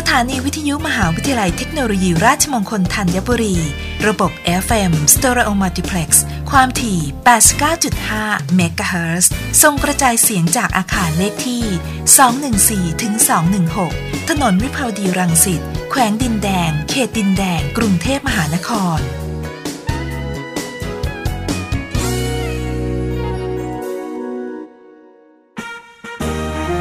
สถานีวิทยุมหาวิทยาลัยเทคโนโลยีราชมงคลธัญบุรี ระบบ FM Stereo Multiplex ความถี่ 89.5 เมกะเฮิรตซ์ส่งกระจายเสียงจากอาคารเลขที่ 214ถึง216 ถนนวิภาวดีรังสิต แขวงดินแดง เขตดินแดง กรุงเทพมหานคร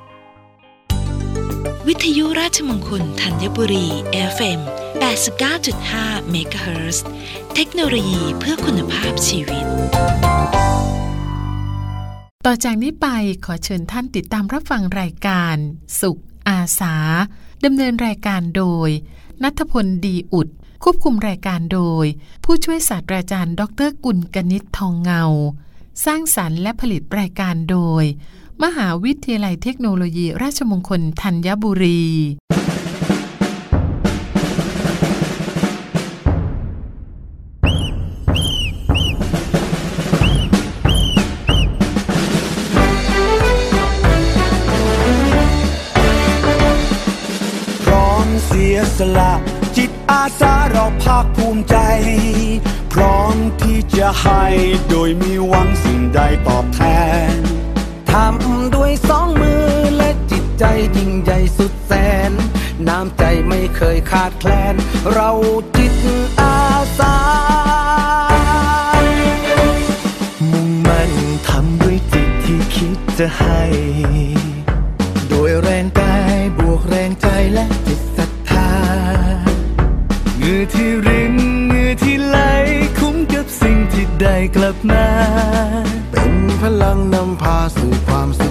000 วิทยุราชมงคลธัญบุรี FM 89.5เมกะเฮิรตซ์เทคโนโลยีเพื่อคุณภาพชีวิต ต่อจากนี้ไปขอเชิญท่านติดตามรับฟังรายการ สุขอาสาดำเนินรายการโดย นัทพลดีอุด ควบคุมรายการโดย ผู้ช่วยศาสตราจารย์ ดรกุลกนิษฐ์ทองเงา สร้างสรรค์และผลิตรายการโดย มหาวิทยาลัยเทคโนโลยี ราชมงคลธัญบุรี พร้อมเสียสละ จิตอาสาเราภาคภูมิใจ พร้อมที่จะให้โดยมีหวังสิ่งใดตอบแทน ทำด้วยสองมือและจิตใจยิ่งใหญ่สุดแสน น้ำใจไม่เคยขาดแคลน เราจิตอาสา มุ่งมั่นทำด้วยจิตที่คิดจะให้ โดยแรงกายบวกแรงใจและจิตศรัทธาเงื่อที่รินเงื่อที่ไหล คุ้มกับสิ่งที่ได้กลับมา พลังนำพาสู่ความสุข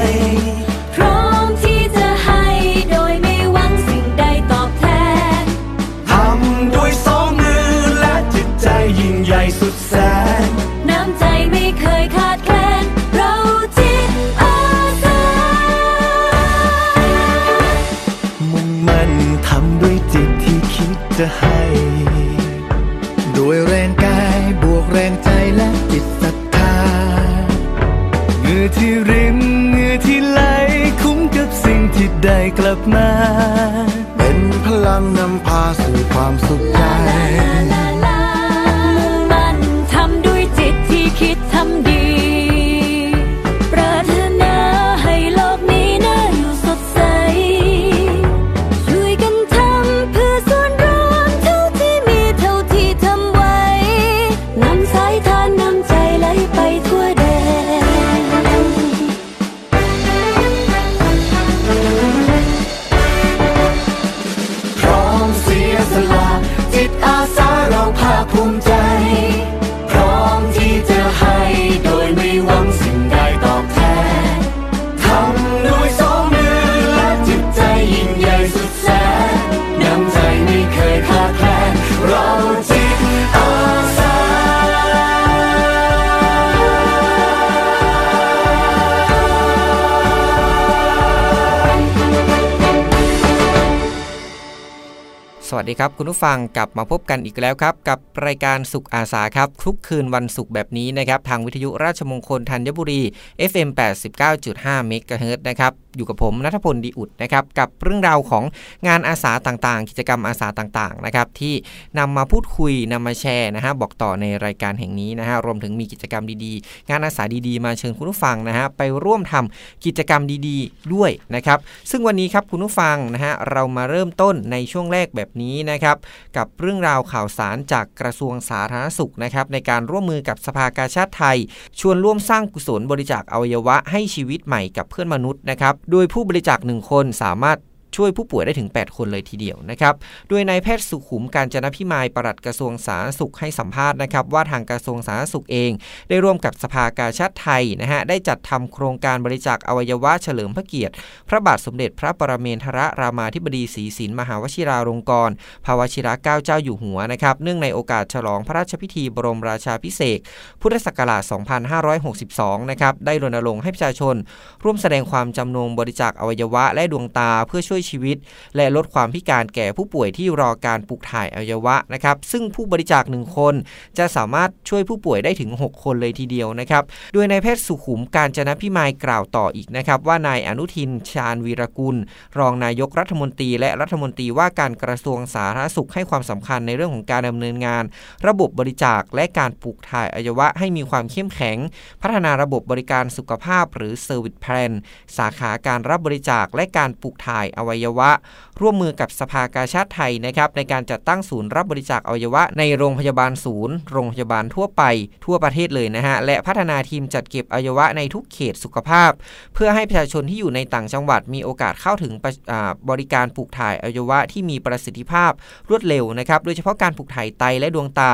ภู วัสดีครับคุณผู้ฟังกลับมาพบกันอีกแล้วครับ กับรายการสุขอาสาครับ ทุกคืนวันศุกร์แบบนี้นะครับทางวิทยุราชมงคลธัญบุรี FM 89.5เมกะเฮิรตนะครับอยู่กับผมนัทพลดีอุดนะครับกับเรื่องราวของงานอาสาต่างๆ กิจกรรมอาสาต่างๆนะครับที่นำมาพูดคุยนำมาแชร์นะฮะบอกต่อในรายการแห่งนี้นะฮะรวมถึงมีกิจกรรมดีๆ งานอาสาดีๆ มาเชิญคุณผู้ฟังนะฮะไปร่วมทำกิจกรรมดีๆ ด้วยนะครับซึ่งวันนี้ครับคุณผู้ฟังนะฮะเรามาเริ่มต้นในช่วงแรกแบบนี้นะครับกับเรื่องราวข่าวสารจากกระทรวงสาธารณสุขนะครับในการร่วมมือกับสภากาชาติไทย ชวนร่วมสร้างกุศลบริจาคอวัยวะให้ชีวิตใหม่กับเพื่อนมนุษย์นะครับโดยผู้บริจาคหนึ่งคนสามารถ ช่วยผู้ป่วยได้ถึง 8 คนเลยทีเดียวนะครับ โดยนายแพทย์สุขุมการจนพิมายปลัดกระทรวงสาธารณสุขให้สัมภาษณ์นะครับว่าทางกระทรวงสาธารณสุขเอง ได้ร่วมกับสภากาชาติไทยนะฮะได้จัดทำโครงการบริจาคอวัยวะเฉลิมพระเกียรติ พระบาทสมเด็จพระปรเมนทรรามาธิบดีศรีสินมหาวชิราลงกรณ์ภาวชิระเก้าเจ้าอยู่หัวนะครับเนื่องในโอกาสฉลองพระราชพิธีบรมราชาพิเศษพุทธศักราช 2562 นะครับได้รณรงค์ให้ประชาชน ร่วมแสดงความจำนงบริจาคอวัยวะและดวงตาเพื่อช่วยชีวิต และลดความพิการแก่ผู้ป่วยที่รอการปลูกถ่ายอวัยวะนะครับ ซึ่งผู้บริจาคหนึ่งคน จะสามารถช่วยผู้ป่วยได้ถึง 6 คนเลยทีเดียวนะครับ โดยนายแพทย์สุขุมการจนะพิมายกล่าวต่ออีกนะครับ ว่านายอนุทินชาญวีรกุล รองนายกรัฐมนตรี และรัฐมนตรีว่าการกระทรวงสาธารณสุขให้ความสำคัญในเรื่องของการดำเนินงาน ระบบบริจาคและการปลูกถ่ายอวัยวะให้มีความเข้มแข็ง พัฒนาระบบบริการสุขภาพ หรือ Service Plan สาขาการรับบริจาคและการปลูกถ่ายอวัยวะ ร่วมมือกับสภากาชาติไทยนะครับในการจัดตั้งศูนย์รับบริจาคอวัยวะ ในโรงพยาบาลศูนย์ โรงพยาบาลทั่วไป ทั่วประเทศเลยนะฮะและพัฒนาทีมจัดเก็บอวัยวะในทุกเขตสุขภาพ เพื่อให้ประชาชนที่อยู่ในต่างจังหวัดมีโอกาสเข้าถึงบริการปลูกถ่ายอวัยวะที่มีประสิทธิภาพรวดเร็วนะครับโดยเฉพาะการปลูกถ่ายไตและดวงตา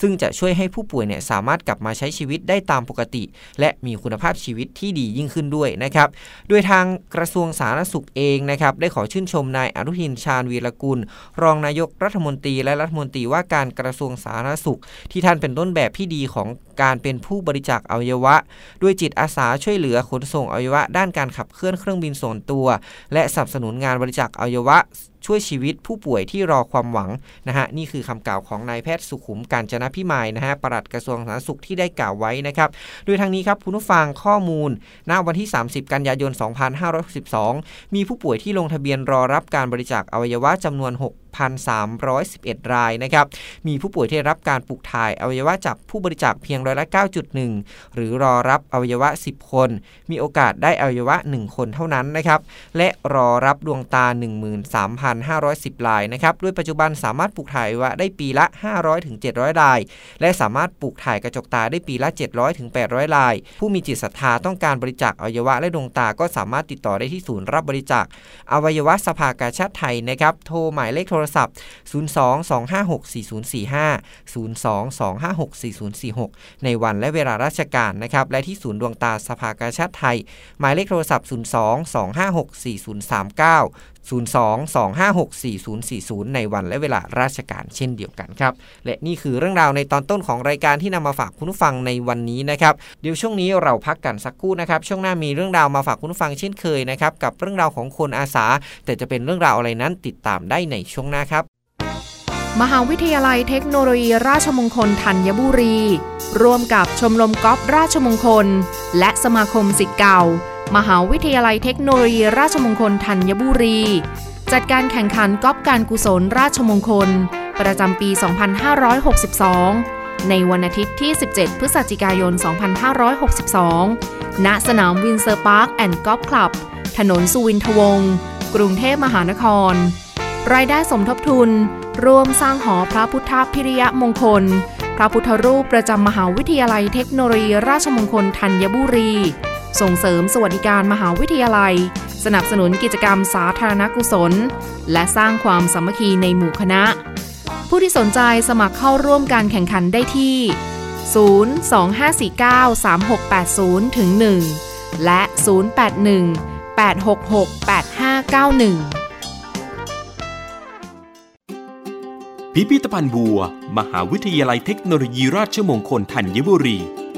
ซึ่งจะช่วยให้ผู้ป่วยเนี่ยสามารถกลับมาใช้ชีวิตได้ตามปกติ และมีคุณภาพชีวิตที่ดียิ่งขึ้นด้วยนะครับโดยทางกระทรวงสาธารณสุขเองนะครับได้ขอชื่นชมนายอนุทินชาญวีรกุล รองนายกรัฐมนตรีและรัฐมนตรีว่าการกระทรวงสาธารณสุข ที่ท่านเป็นต้นแบบที่ดีของการเป็นผู้บริจาคอวัยวะ ด้วยจิตอาสาช่วยเหลือขนส่งอวัยวะ ด้านการขับเคลื่อนเครื่องบินส่วนตัว และสนับสนุนงานบริจาคอวัยวะช่วยชีวิตผู้ป่วยที่รอความหวังนะฮะนี่คือคำกล่าวของนายแพทย์สุขุมการจนพิมายนะฮะปลัดกระทรวงสาธารณสุขที่ได้กล่าวไว้นะครับโดยทางนี้ครับคุณผู้ฟังข้อมูลณวันที่ 30 กันยายน 2562 มีผู้ป่วยที่ลงทะเบียนรอรับการบริจาคอวัยวะจำนวน6,311 รายนะครับ มีผู้ป่วยที่รับการปลูกถ่ายอวัยวะจากผู้บริจาคเพียงร้อยละ 9.1 หรือรอรับอวัยวะ 10 คน มีโอกาสได้อวัยวะ 1 คนเท่านั้นนะครับ และรอรับดวงตา 13,510 รายนะครับ ด้วยปัจจุบันสามารถปลูกถ่ายอวัยวะได้ปีละ 500ถึง700 ราย และสามารถปลูกถ่ายกระจกตาได้ปีละ 700ถึง800 ราย ผู้มีจิตศรัทธาต้องการบริจาคอวัยวะและดวงตาก็สามารถติดต่อได้ที่ศูนย์รับบริจาคอวัยวะสภากาชาติไทยนะครับ โทรหมายเลขโทรรศัพท์ 02-256-4045 02-256-4046 ในวันและเวลาราชการนะครับ และที่ศูนย์ดวงตาสภากาชาติไทย หมายเลขโทรศัพท์ 02-256-4039 02-256-4040 ในวันและเวลาราชการเช่นเดียวกันครับ และนี่คือเรื่องราวในตอนต้นของรายการที่นำมาฝากคุณผู้ฟังในวันนี้นะครับ เดี๋ยวช่วงนี้เราพักกันสักครู่นะครับ ช่วงหน้ามีเรื่องราวมาฝากคุณผู้ฟังเช่นเคยนะครับ กับเรื่องราวของคนอาสา แต่จะเป็นเรื่องราวอะไรนั้นติดตามได้ในช่วงหน้าครับ มหาวิทยาลัยเทคโนโลยี ราชมงคลธัญบุรี ร่วมกับชมรมกอล์ฟราชมงคล และสมาคมศิษย์เก่า มหาวิทยาลัยเทคโนโลยีราชมงคลธัญบุรี จัดการแข่งขันกอล์ฟการกุศลราชมงคล ประจำปี 2562 ในวันอาทิตย์ที่ 17 พฤศจิกายน 2562 ณ สนาม Windsor Park and Golf Club ถนนสุวินทวงศ์กรุงเทพมหานคร รายได้สมทบทุน ร่วมสร้างหอพระพุทธพิริยมงคล พระพุทธรูปประจำมหาวิทยาลัยเทคโนโลยีราชมงคลธัญบุรี ส่งเสริมสวัสดิการมหาวิทยาลัย สนับสนุนกิจกรรมสาธารณกุศล และสร้างความสามัคคีในหมู่คณะ ผู้ที่สนใจสมัครเข้าร่วมการแข่งขันได้ที่ 025493680ถึง1และ 081 866 8591 พิพิธภัณฑ์บัว มหาวิทยาลัยเทคโนโลยีราชมงคลธัญบุรี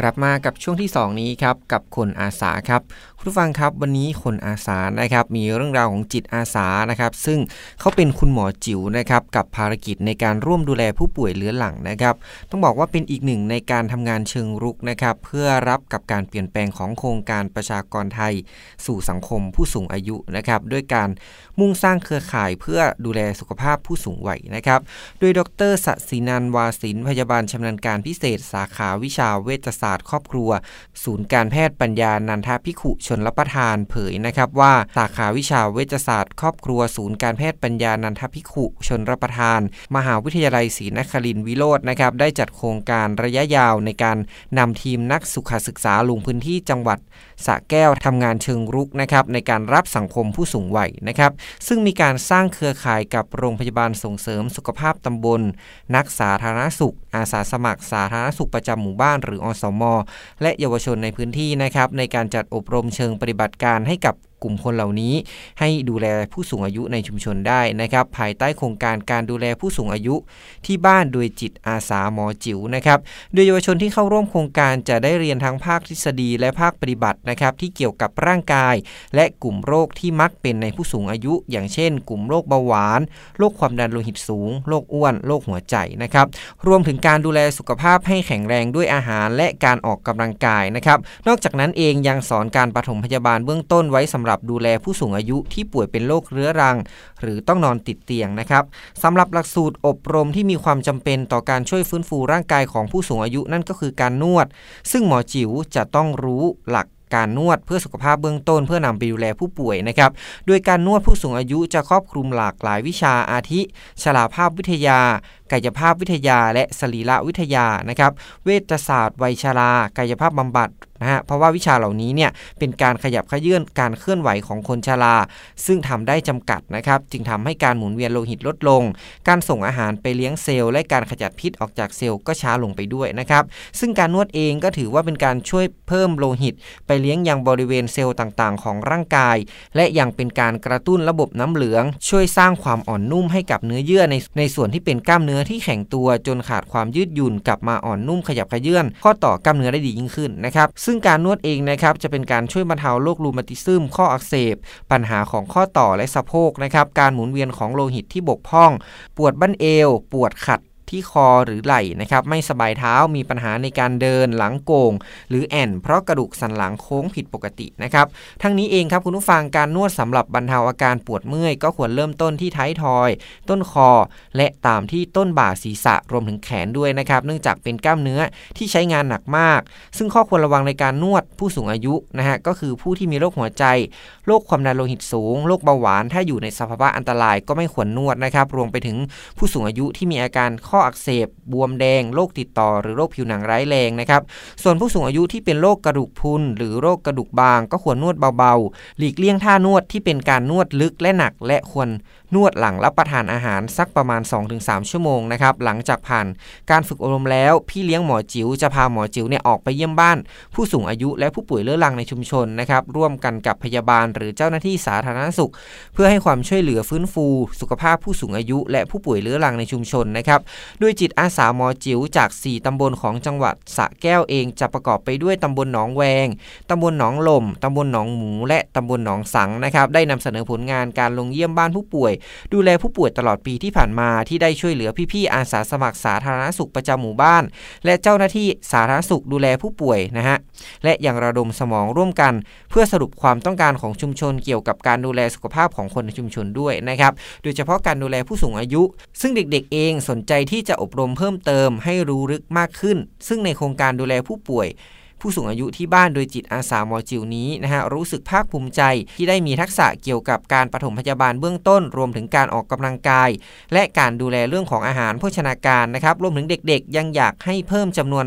กลับมากับช่วงที่ 2 นี้ครับกับคนอาสาครับคุณผู้ฟังครับวันนี้คนอาสานะครับมีเรื่องราวของจิตอาสานะครับ ซึ่งเขาเป็นคุณหมอจิ๋วนะครับกับภารกิจในการร่วมดูแลผู้ป่วยเรื้อหลังนะครับ ต้องบอกว่าเป็นอีกหนึ่งในการทำงานเชิงรุกนะครับ เพื่อรับกับการเปลี่ยนแปลงของโครงการประชากรไทย สู่สังคมผู้สูงอายุนะครับด้วยการมุ่งสร้างเครือข่ายเพื่อดูแลสุขภาพผู้สูงวัยนะครับ โดยดรสศินันวาสินพยาบาลชำนาญการพิเศษ สาขาวิชาเวชศาสตร์าสตร์ครอบครัว ศูนย์การแพทย์ปัญญานันทพิขุชนรับประทานเผยนะครับว่าสาขาวิชาเวชศาสตร์ ครอบครัว ศูนย์การแพทย์ปัญญานันทพิขุชนรับประทาน มหาวิทยาลัยศรีนครินทร์วิโรจน์นะครับได้จัดโครงการระยะยาวในการนำทีมนักสุขศึกษาลงพื้นที่จังหวัด สะแก้วทำงานเชิงรุกนะครับในการรับสังคมผู้สูงวัยนะครับ ซึ่งมีการสร้างเครือข่ายกับโรงพยาบาลส่งเสริมสุขภาพตำบล นักสาธารณสุข อาสาสมัคร สาธารณสุขประจำหมู่บ้านหรืออสม และเยาวชนในพื้นที่นะครับในการจัดอบรมเชิงปฏิบัติการให้กับ กลุ่มคนเหล่านี้ ให้ดูแลผู้สูงอายุในชุมชนได้นะครับ ภายใต้โครงการการดูแลผู้สูงอายุที่บ้านโดยจิตอาสาหมอจิ๋วนะครับโดยเยาวชนที่เข้าร่วมโครงการจะได้เรียนทั้งภาคทฤษฎีและภาคปฏิบัตินะครับที่เกี่ยวกับร่างกาย และกลุ่มโรคที่มักเป็นในผู้สูงอายุ อย่างเช่น กลุ่มโรคเบาหวาน โรคความดันโลหิตสูง โรคอ้วน โรคหัวใจนะครับ รวมถึงการดูแลสุขภาพให้แข็งแรงด้วยอาหารและการออกกำลังกายนะครับ นอกจากนั้นเองยังสอนการปฐมพยาบาลเบื้องต้นไว้สำหรับดูแลผู้สูงอายุที่ป่วยเป็นโรคเรื้อรัง หรือต้องนอนติดเตียงนะครับสำหรับหลักสูตรอบรมที่มีความจำเป็นต่อการช่วยฟื้นฟูร่างกายของผู้สูงอายุนั่นก็คือการนวด ซึ่งหมอจิ๋วจะต้องรู้หลักการนวดเพื่อสุขภาพเบื้องต้นเพื่อนำไปดูแลผู้ป่วยนะครับ โดยการนวดผู้สูงอายุจะครอบคลุมหลากหลายวิชาอาทิ ชราภาพวิทยา กายภาพวิทยา และสรีรวิทยานะครับ เวชศาสตร์วัยชรา กายภาพบำบัดนะฮะเพราะว่าวิชาเหล่านี้เนี่ยเป็นการขยับขยื่นการเคลื่อนไหวของคนชรา ซึ่งทำได้จำกัดนะครับ จึงทำให้การหมุนเวียนโลหิตลดลง การส่งอาหารไปเลี้ยงเซลล์และการขจัดพิษออกจากเซลล์ก็ช้าลงไปด้วยนะครับ ซึ่งการนวดเองก็ถือว่าเป็นการช่วยเพิ่มโลหิต ไปเลี้ยงยังบริเวณเซลล์ต่างๆ ของร่างกาย และยังเป็นการกระตุ้นระบบน้ำเหลือง ช่วยสร้างความอ่อนนุ่มให้กับเนื้อเยื่อในในส่วนที่เป็นกล้ามเนื้อที่แข็งตัวจนขาดความยืดหยุ่นกลับมาอ่อนนุ่มขยับเขยื้อนข้อต่อกล้ามเนื้อได้ดียิ่งขึ้นนะครับซึ่งการนวดเองนะครับจะเป็นการช่วยบรรเทาโรครูมาติซึมข้ออักเสบ ปัญหาของข้อต่อและสะโพกนะครับการหมุนเวียนของโลหิตที่บกพร่อง ปวดบั้นเอว ปวดขัด ที่คอหรือไหล่นะครับไม่สบายเท้ามีปัญหาในการเดินหลังโกง หรือแอนเพราะกระดูกสันหลังโค้งผิดปกตินะครับทั้งนี้เองครับคุณผู้ฟังการนวดสำหรับบรรเทาอาการปวดเมื่อย ก็ควรเริ่มต้นที่ท้ายทอย ต้นคอ และตามที่ต้นบ่าศีรษะรวมถึงแขนด้วยนะครับเนื่องจากเป็นกล้ามเนื้อที่ใช้งานหนักมาก ซึ่งข้อควรระวังในการนวดผู้สูงอายุนะฮะก็คือผู้ที่มีโรคหัวใจโรคความดันโลหิตสูงโรคเบาหวานถ้าอยู่ในสภาวะอันตรายก็ไม่ควรนวดนะครับรวมไปถึงผู้สูงอายุที่มีอาการข้ออักเสบบวมแดงโรคติดต่อ หรือโรคผิวหนังร้ายแรงนะครับ ส่วนผู้สูงอายุที่เป็นโรคกระดูกพุนหรือโรคกระดูกบาง ก็ควรนวดเบาๆ หลีกเลี่ยงท่านวดที่เป็นการนวดลึกและหนักและควร นวดหลังรับประทานอาหารสักประมาณ 2-3 ชั่วโมงนะครับหลังจากผ่านการฝึกอบรมแล้วพี่เลี้ยงหมอจิ๋วจะพาหมอจิ๋วเนี่ยออกไปเยี่ยมบ้าน ผู้สูงอายุและผู้ป่วยเรื้อรังในชุมชนนะครับร่วมกันกับพยาบาลหรือเจ้าหน้าที่สาธารณสุข เพื่อให้ความช่วยเหลือฟื้นฟู สุขภาพผู้สูงอายุ และผู้ป่วยเรื้อรังในชุมชนนะครับด้วยจิตอาสาหมอจิ๋วจาก 4 ตำบลของจังหวัดสระแก้วเองจะประกอบไปด้วยตำบลหนองแวงตำบลหนองลมตำบลหนองหมู และตำบลหนองสังนะครับได้นำเสนอผลงานการลงเยี่ยมบ้านผู้ป่วยดูแลผู้ป่วยตลอดปีที่ผ่านมาที่ได้ช่วยเหลือพี่ๆอาสาสมัครสาธารณสุขประจำหมู่บ้าน และเจ้าหน้าที่สาธารณสุขดูแลผู้ป่วยนะฮะและยังระดมสมองร่วมกัน เพื่อสรุปความต้องการของชุมชนเกี่ยวกับการดูแลสุขภาพของคนในชุมชนด้วยนะครับโดยเฉพาะการดูแลผู้สูงอายุ ซึ่งเด็กๆ เองสนใจที่จะอบรมเพิ่มเติมให้รู้ลึกมากขึ้น ซึ่งในโครงการดูแลผู้ป่วย ผู้สูงอายุที่บ้านโดยจิตอาสามอจิวนี้นะฮะรู้สึกภาคภูมิใจที่ได้มีทักษะเกี่ยวกับการปฐมพยาบาลเบื้องต้น รวมถึงการออกกำลังกาย และการดูแลเรื่องของอาหารโภชนาการนะครับรวมถึงเด็กๆ ยังอยากให้เพิ่มจำนวน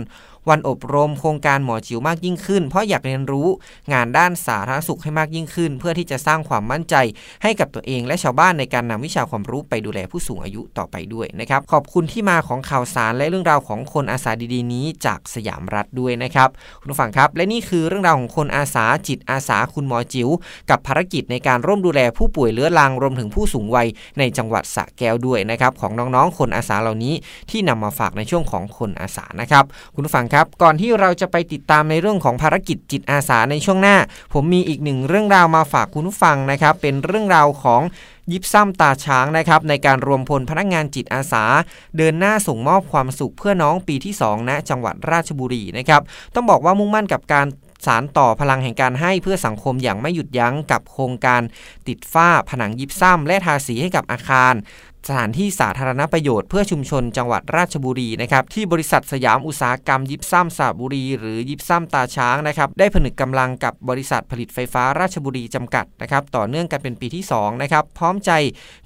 วันอบรมโครงการหมอจิ๋วมากยิ่งขึ้น เพราะอยากเรียนรู้งานด้านสาธารณสุขให้มากยิ่งขึ้น เพื่อที่จะสร้างความมั่นใจให้กับตัวเองและชาวบ้านในการนำวิชาความรู้ไปดูแลผู้สูงอายุต่อไปด้วยนะครับขอบคุณที่มาของข่าวสารและเรื่องราวของคนอาสาดีๆ นี้จากสยามรัฐด้วยนะครับคุณผู้ฟังครับ และนี่คือเรื่องราวของคนอาสาจิตอาสาคุณหมอจิ๋วกับภารกิจในการร่วมดูแลผู้ป่วยเรื้อรังรวมถึงผู้สูงวัยในจังหวัดสระแก้วด้วยนะครับของน้องๆ คนอาสาเหล่านี้ที่นำมาฝากในช่วงของคนอาสานะครับคุณผู้ฟังครับ ก่อนที่เราจะไปติดตามในเรื่องของภารกิจจิตอาสาในช่วงหน้า ผมมีอีกหนึ่งเรื่องราวมาฝากคุณผู้ฟังนะครับ เป็นเรื่องราวของยิบซ้ำตาช้างนะครับในการรวมพลพนักงานจิตอาสา เดินหน้าส่งมอบความสุขเพื่อน้องปีที่2ณจังหวัดราชบุรีนะครับต้องบอกว่ามุ่งมั่นกับการสารต่อพลังแห่งการให้เพื่อสังคมอย่างไม่หยุดยั้งกับโครงการติดฝ้าผนังยิบซ้ำและทาสีให้กับอาคาร สถานที่สาธารณประโยชน์เพื่อชุมชนจังหวัดราชบุรีนะครับที่บริษัทสยามอุตสาหกรรม ยิบซ้ำสระบุรี หรือยิบซ้ำตาช้างนะครับได้ผนึกกำลังกับบริษัทผลิตไฟฟ้าราชบุรีจำกัดนะครับต่อเนื่องกันเป็นปีที่2นะครับพร้อมใจ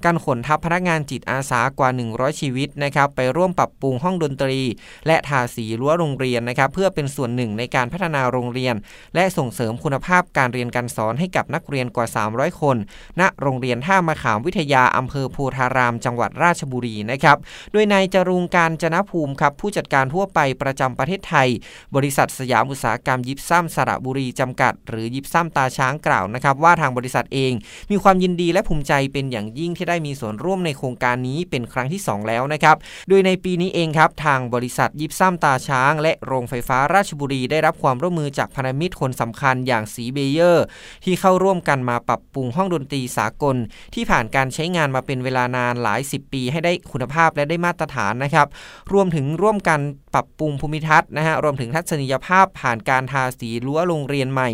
การขนทัพพนักงานจิตอาสากว่า 100 ชีวิตนะครับไปร่วมปรับปรุงห้องดนตรี และทาสีรั้วโรงเรียนนะครับเพื่อเป็นส่วนหนึ่งในการพัฒนาโรงเรียน และส่งเสริมคุณภาพการเรียนการสอนให้กับนักเรียนกว่า 300 คน ณโรงเรียนท่ามะขามวิทยาอำเภอโพธารามจังหวัดราชบุรีนะครับ โดยนายจรุงการจนภูมิครับผู้จัดการทั่วไปประจำประเทศไทย บริษัทสยามอุตสาหกรรมยิบซ้ำสระบุรีจำกัด หรือยิบซ้ำตาช้างกล่าวนะครับ ว่าทางบริษัทเอง มีความยินดีและภูมิใจเป็นอย่างยิ่งที่ได้มีส่วนร่วมในโครงการนี้เป็นครั้งที่ 2 แล้วนะครับโดยในปีนี้เองครับทางบริษัทยิบซ้ำตาช้าง และโรงไฟฟ้าราชบุรีได้รับความร่วมมือจากพันธมิตรคนสำคัญอย่างสีเบเยอร์ ที่เข้าร่วมกันมาปรับปรุงห้องดนตรีสากล ที่ผ่านการใช้งานมาเป็นเวลานานหลาย10 ปีให้ได้คุณภาพและได้มาตรฐานนะครับ รวมถึงร่วมกันปรับปรุงภูมิทัศน์นะฮะรวมถึงทัศนียภาพผ่านการทาสีรั้วโรงเรียนใหม่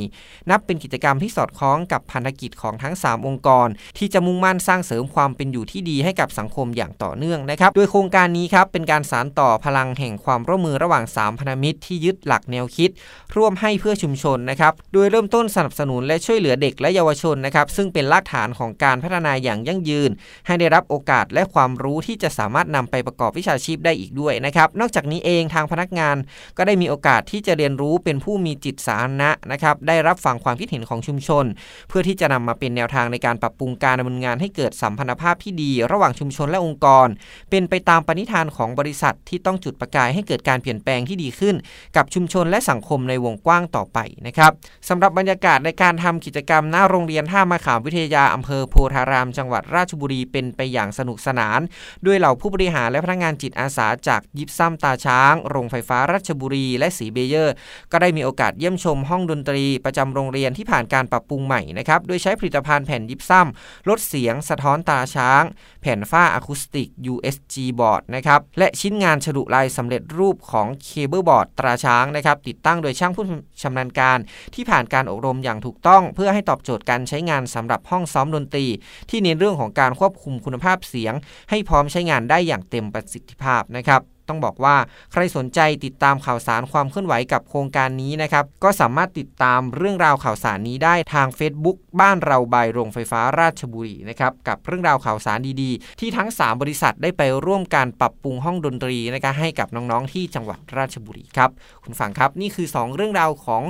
นับเป็นกิจกรรมที่สอดคล้องกับพันธกิจของทั้ง 3 องค์กร ที่จะมุ่งมั่นสร้างเสริมความเป็นอยู่ที่ดีให้กับสังคมอย่างต่อเนื่องนะครับ โดยโครงการนี้ครับเป็นการสานต่อพลังแห่งความร่วมมือระหว่าง 3 พันธมิตรที่ยึดหลักแนวคิด ร่วมให้เพื่อชุมชนนะครับโดยเริ่มต้นสนับสนุนและช่วยเหลือเด็กและเยาวชนนะครับซึ่งเป็นรากฐานของการพัฒนาอย่างยั่งยืน ให้ได้รับโอกาสและความรู้ที่จะสามารถนำไปประกอบวิชาชีพได้อีกด้วยนะครับ นอกจากนี้เองทางพนักงานก็ได้มีโอกาสที่จะเรียนรู้เป็นผู้มีจิตสาธารณะนะครับ ได้รับฟังความคิดเห็นของชุมชน เพื่อที่จะนำมาเป็นแนวทางในการปรับปรุงการดำเนินงานให้เกิดสัมพันธภาพที่ดี ระหว่างชุมชนและองค์กร เป็นไปตามปณิธานของบริษัทที่ต้องจุดประกายให้เกิดการเปลี่ยนแปลงที่ดีขึ้น กับชุมชนและสังคมในวงกว้างต่อไปนะครับสำหรับบรรยากาศในการทำกิจกรรมหน้าโรงเรียนท่ามะขามวิทยาอำเภอโพธาราม จังหวัดราชบุรีเป็นไปอย่างสนุกสนาน ด้วยเหล่าผู้บริหารและพนักงานจิตอาสาจากยิปซัมตราช้าง โรงไฟฟ้าราชบุรี และสีเบเยอร์ ก็ได้มีโอกาสเยี่ยมชมห้องดนตรีประจำโรงเรียนที่ผ่านการปรับปรุงใหม่นะครับโดยใช้ผลิตภัณฑ์แผ่นยิปซัมลดเสียงสะท้อนตราช้าง แผ่นฝ้า acoustic USG บอร์ดนะครับและชิ้นงานฉลุลายสำเร็จรูปของเคเบิลบอร์ดตราช้างนะครับติดตั้งโดยช่างผู้ชำนาญการ ที่ผ่านการอบรมอย่างถูกต้อง เพื่อให้ตอบโจทย์การใช้งานสำหรับห้องซ้อมดนตรี ที่เน้นเรื่องของการควบคุมคุณภาพเสียงให้พร้อมใช้งานได้อย่างเต็มประสิทธิภาพนะครับ ต้องบอกว่าใครสนใจติดตามข่าวสารความเคลื่อนไหวกับโครงการนี้นะครับ ก็สามารถติดตามเรื่องราวข่าวสารนี้ได้ทาง Facebook บ้านเราใบโรงไฟฟ้าราชบุรีนะครับกับเรื่องราวข่าวสารดีๆ ที่ทั้ง 3 บริษัทได้ไปร่วมการปรับปรุงห้องดนตรีนะครับให้กับน้องๆที่จังหวัดราชบุรีครับคุณฟังครับนี่คือ 2 เรื่องราวของ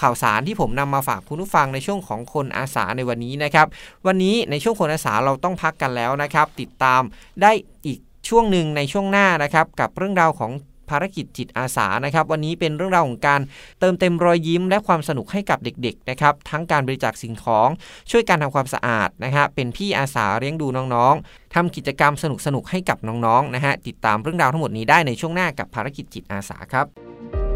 ข่าวสารที่ผมนำมาฝากคุณผู้ฟังในช่วงของคนอาสาในวันนี้นะครับ วันนี้ในช่วงคนอาสาเราต้องพักกันแล้วนะครับ ติดตามได้อีกช่วงหนึ่งในช่วงหน้านะครับกับเรื่องราวของภารกิจจิตอาสานะครับ วันนี้เป็นเรื่องราวของการเติมเต็มรอยยิ้มและความสนุกให้กับเด็กๆนะครับ ทั้งการบริจาคสิ่งของช่วยการทำความสะอาดนะฮะเป็นพี่อาสาเลี้ยงดูน้องๆทำกิจกรรมสนุกๆให้กับน้องๆนะฮะติดตามเรื่องราวทั้งหมดนี้ได้ในช่วงหน้ากับภารกิจจิตอาสาครับ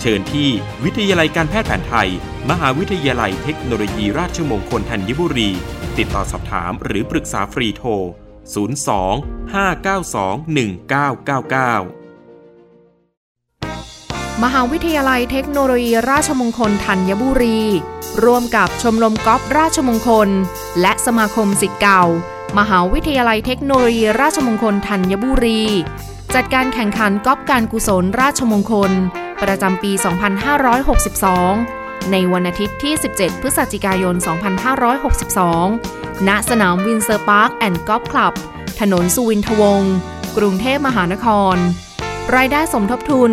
เชิญที่วิทยาลัยการแพทย์แผนไทย มหาวิทยาลัยเทคโนโลยีราชมงคลธัญบุรี ติดต่อสอบถามหรือปรึกษาฟรีโทร 02 592 1999มหาวิทยาลัยเทคโนโลยีราชมงคลธัญบุรี ร่วมกับชมรมกอล์ฟราชมงคล และสมาคมศิษย์เก่า มหาวิทยาลัยเทคโนโลยีราชมงคลธัญบุรี จัดการแข่งขันกอล์ฟการกุศลราชมงคล ประจำปี 2562 ในวันอาทิตย์ที่ 17 พฤศจิกายน 2562 ณ สนามวินเซอร์พาร์คแอนด์กอล์ฟคลับ ถนนสุวินทวงศ์กรุงเทพมหานคร รายได้สมทบทุน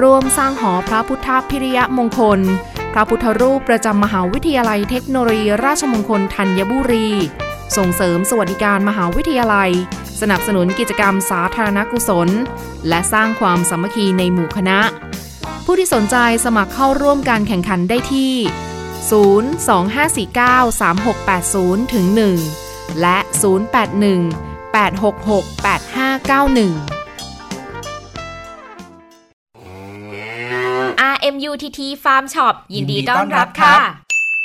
ร่วมสร้างหอพระพุทธพิริยมงคล พระพุทธรูปประจำมหาวิทยาลัยเทคโนโลยีราชมงคลธัญบุรี ส่งเสริมสวัสดิการมหาวิทยาลัย สนับสนุนกิจกรรมสาธารณกุศล และสร้างความสามัคคีในหมู่คณะ ผู้ที่สนใจสมัครเข้าร่วมการแข่งขันได้ที่ 025493680ถึง1และ 081 866 8591 RMUTT Farm Shop ยินดีต้อนรับค่ะ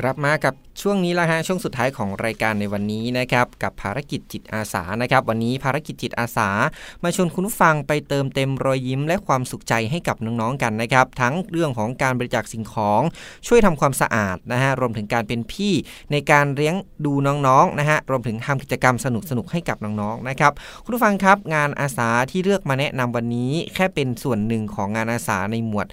กลับมากับช่วงนี้ละฮะช่วงสุดท้ายของรายการในวันนี้นะครับกับภารกิจจิตอาสานะครับ วันนี้ภารกิจจิตอาสา มาชวนคุณผู้ฟังไปเติมเต็มรอยยิ้มและความสุขใจให้กับน้องๆกันนะครับ ทั้งเรื่องของการบริจาคสิ่งของ ช่วยทำความสะอาดนะฮะรวมถึงการเป็นพี่ในการเลี้ยงดูน้องๆนะฮะรวมถึงทำกิจกรรมสนุกๆให้กับน้องๆนะครับคุณผู้ฟังครับงานอาสาที่เลือกมาแนะนำวันนี้แค่เป็นส่วนหนึ่งของงานอาสาในหมวด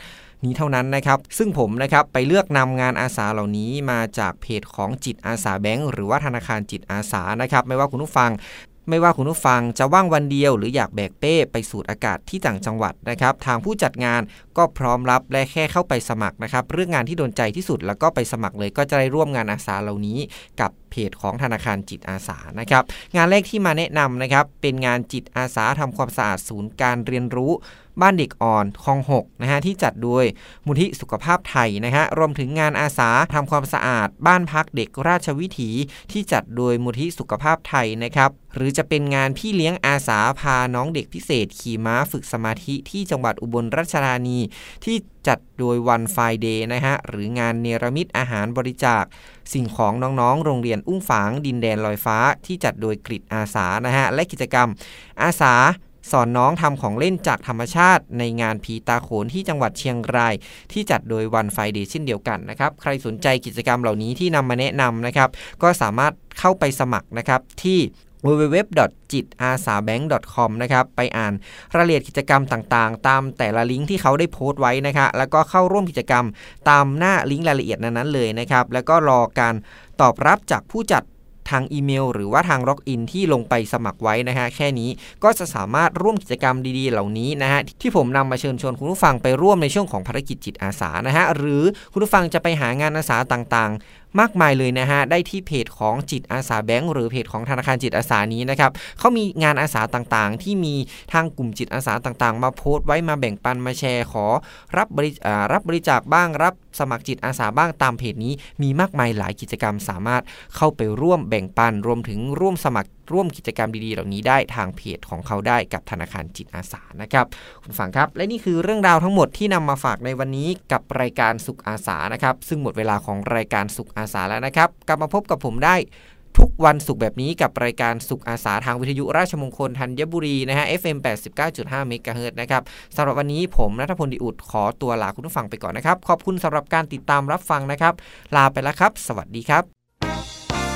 นี้เท่านั้นนะครับ ซึ่งผมนะครับไปเลือกนำงานอาสาเหล่านี้มาจากเพจของจิตอาสาแบงก์หรือว่าธนาคารจิตอาสานะครับไม่ว่าคุณผู้ฟังไม่ว่าคุณผู้ฟังจะว่างวันเดียวหรืออยากแบกเป้ไปสูดอากาศที่ต่างจังหวัดนะครับ ทางผู้จัดงานก็พร้อมรับและแค่เข้าไปสมัครนะครับ เรื่องงานที่โดนใจที่สุดแล้วก็ไปสมัครเลยก็จะได้ร่วมงานอาสาเหล่านี้ กับ เพจของธนาคารจิตอาสานะครับงานแรกที่มาแนะนำนะครับเป็นงานจิตอาสาทำความสะอาดศูนย์การเรียนรู้บ้านเด็กอ่อนคลอง6นะฮะที่จัดโดยมูลนิธิสุขภาพไทยนะฮะรวมถึงงานอาสาทำความสะอาด บ้านพักเด็กราชวิถี ที่จัดโดยมูลนิธิสุขภาพไทยนะครับหรือจะเป็นงานพี่เลี้ยงอาสาพาน้องเด็กพิเศษ ขี่ม้าฝึกสมาธิที่จังหวัดอุบลราชธานี ที่ จัดโดย One Fine Day นะฮะ หรืองานเนรมิตอาหารบริจาค สิ่งของน้องๆ โรงเรียนอุ้มผางดินแดนลอยฟ้าที่จัดโดยกริดอาสานะฮะ และกิจกรรม อาสาสอนน้องทำของเล่นจากธรรมชาติในงานผีตาโขนที่จังหวัดเชียงราย ที่จัดโดย One Fine Day เช่นเดียวกันนะครับ ใครสนใจกิจกรรมเหล่านี้ที่นำมาแนะนำนะครับ ก็สามารถเข้าไปสมัครนะครับที่ www.jitasabank.com นะครับไปอ่านรายละเอียดกิจกรรมต่างๆ ตามแต่ละลิงก์ที่เขาได้โพสต์ไว้นะคะแล้วก็เข้าร่วมกิจกรรมตามหน้าลิงก์รายละเอียดนั้นๆเลยนะครับ แล้วก็รอการตอบรับจากผู้จัดทางอีเมล หรือว่าทางล็อกอินที่ลงไปสมัครไว้นะฮะแค่นี้ก็จะสามารถร่วมกิจกรรมดีๆ เหล่านี้นะฮะที่ผมนำมาเชิญชวนคุณผู้ฟังไปร่วมในช่วงของภารกิจจิตอาสานะฮะหรือคุณผู้ฟังจะไปหางานอาสาต่างๆ มากมายเลยนะฮะ ได้ที่เพจของจิตอาสาแบงก์หรือเพจของธนาคารจิตอาสานี้นะครับเขามีงานอาสาต่างๆ ที่มีทางกลุ่มจิตอาสาต่างๆ มาโพสต์ไว้มาแบ่งปันมาแชร์ขอรับบริรับบริจาคบ้างรับสมัครจิตอาสาบ้างตามเพจนี้มีมากมายหลายกิจกรรมสามารถเข้าไปร่วมแบ่งปันรวมถึงร่วมสมัครร่วมกิจกรรมดีๆ เหล่านี้ได้ทางเพจของเขาได้กับธนาคารจิตอาสานะครับ คุณฟังครับ และนี่คือเรื่องราวทั้งหมดที่นำมาฝากในวันนี้กับรายการสุขอาสานะครับ ซึ่งหมดเวลาของรายการสุขอาสาแล้วนะครับ กลับมาพบกับผมได้ทุกวันศุกร์แบบนี้กับรายการสุขอาสาทางวิทยุราชมงคลธัญบุรีนะฮะ FM 89.5เมกะเฮิรตนะครับสำหรับวันนี้ผมนัทพลดิอุดขอตัวลาคุณผู้ฟังไปก่อนนะครับ ขอบคุณสำหรับการติดตามรับฟังนะครับ ลาไปแล้วครับ สวัสดีครับ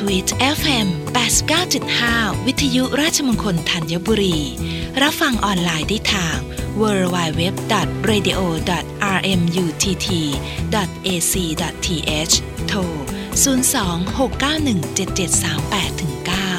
Sweet FM 89.5 วิทยุราชมงคลธัญบุรี รับฟังออนไลน์ได้ทาง www.radio.rmutt.ac.th โทร 026917738-9